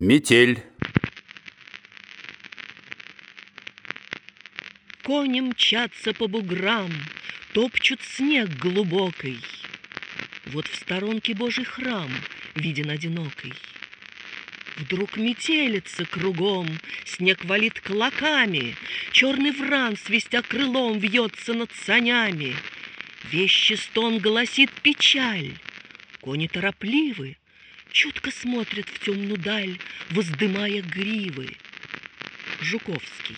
Метель. Кони мчатся по буграм, Топчут снег глубокий. Вот в сторонке Божий храм Виден одинокий. Вдруг метелится кругом, Снег валит клоками, Черный вран, свистя крылом, Вьется над санями. Вещи стон голосит печаль. Кони торопливы, Чутко смотрят в темную даль, Воздымая гривы. Жуковский.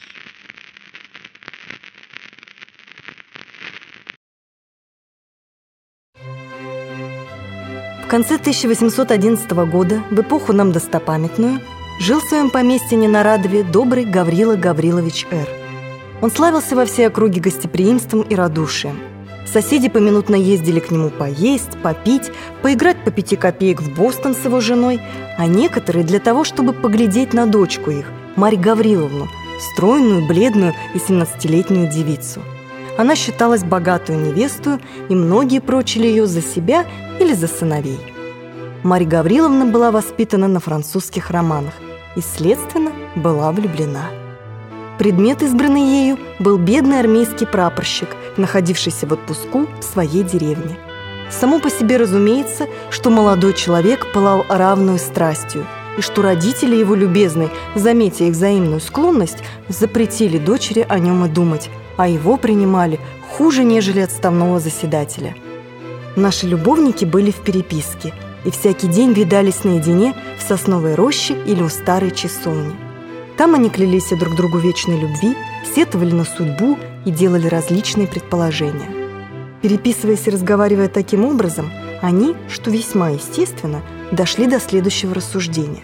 В конце 1811 года, в эпоху нам достопамятную, жил в своем поместье Ненарадове добрый Гаврила Гаврилович Р. Он славился во всей округе гостеприимством и радушием. Соседи поминутно ездили к нему поесть, попить, поиграть по пяти копеек в Бостон с его женой, а некоторые для того, чтобы поглядеть на дочку их, Марь Гавриловну, стройную, бледную и 17-летнюю девицу. Она считалась богатую невесту, и многие прочили ее за себя или за сыновей. Марья Гавриловна была воспитана на французских романах и, следственно, была влюблена. Предмет, избранный ею, был бедный армейский прапорщик, находившийся в отпуску в своей деревне. Само по себе разумеется, что молодой человек пылал равную страстью, и что родители его любезной, заметя их взаимную склонность, запретили дочери о нем и думать, а его принимали хуже, нежели отставного заседателя. Наши любовники были в переписке и всякий день видались наедине в сосновой роще или у старой часовни. Там они клялись друг другу вечной любви, сетовали на судьбу и делали различные предположения. Переписываясь и разговаривая таким образом, они, что весьма естественно, дошли до следующего рассуждения.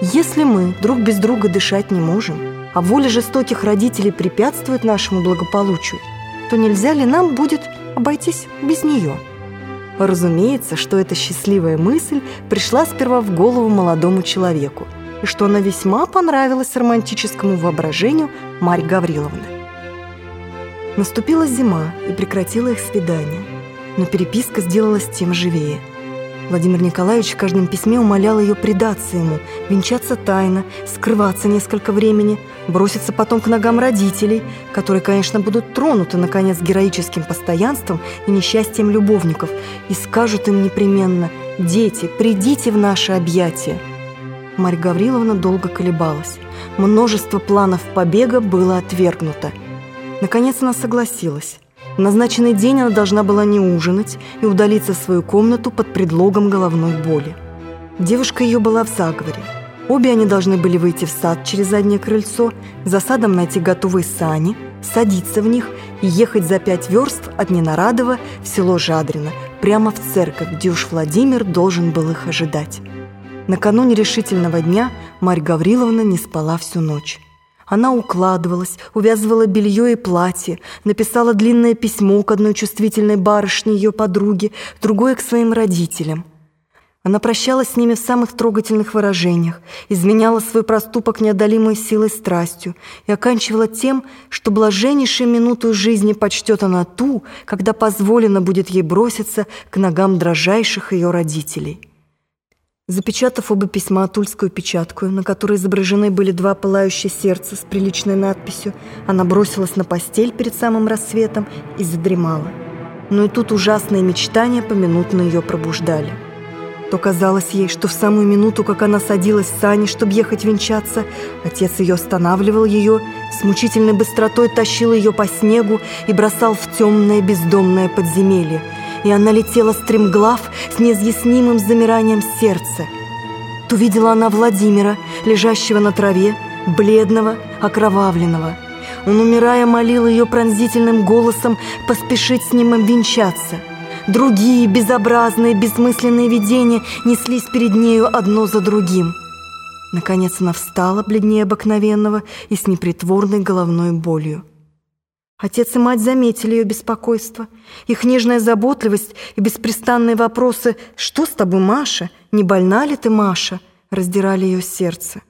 Если мы друг без друга дышать не можем, а воля жестоких родителей препятствует нашему благополучию, то нельзя ли нам будет обойтись без нее? Разумеется, что эта счастливая мысль пришла сперва в голову молодому человеку, и что она весьма понравилась романтическому воображению Марьи Гавриловны. Наступила зима и прекратила их свидание, но переписка сделалась тем живее. Владимир Николаевич в каждом письме умолял ее предаться ему, венчаться тайно, скрываться несколько времени, броситься потом к ногам родителей, которые, конечно, будут тронуты, наконец, героическим постоянством и несчастьем любовников, и скажут им непременно «Дети, придите в наше объятие». Марья Гавриловна долго колебалась. Множество планов побега было отвергнуто – Наконец она согласилась. В назначенный день она должна была не ужинать и удалиться в свою комнату под предлогом головной боли. Девушка ее была в заговоре. Обе они должны были выйти в сад через заднее крыльцо, за садом найти готовые сани, садиться в них и ехать за пять верст от Ненарадова в село Жадрино, прямо в церковь, где уж Владимир должен был их ожидать. Накануне решительного дня Марья Гавриловна не спала всю ночь. Она укладывалась, увязывала белье и платье, написала длинное письмо к одной чувствительной барышне ее подруге, другое к своим родителям. Она прощалась с ними в самых трогательных выражениях, изменяла свой проступок неодолимой силой страстью и оканчивала тем, что блаженнейшей минуту жизни почтет она ту, когда позволено будет ей броситься к ногам дрожайших ее родителей. Запечатав оба письма тульскую печатку, на которой изображены были два пылающие сердца с приличной надписью, она бросилась на постель перед самым рассветом и задремала. Но и тут ужасные мечтания поминутно ее пробуждали. То казалось ей, что в самую минуту, как она садилась в сани, чтобы ехать венчаться, отец ее останавливал ее, с мучительной быстротой тащил ее по снегу и бросал в темное бездомное подземелье – и она летела стремглав с неизъяснимым замиранием сердца. То видела она Владимира, лежащего на траве, бледного, окровавленного. Он, умирая, молил ее пронзительным голосом поспешить с ним обвенчаться. Другие безобразные, бессмысленные видения неслись перед нею одно за другим. Наконец она встала, бледнее обыкновенного и с непритворной головной болью. Отец и мать заметили ее беспокойство. Их нежная заботливость и беспрестанные вопросы «Что с тобой, Маша? Не больна ли ты, Маша?» раздирали ее сердце.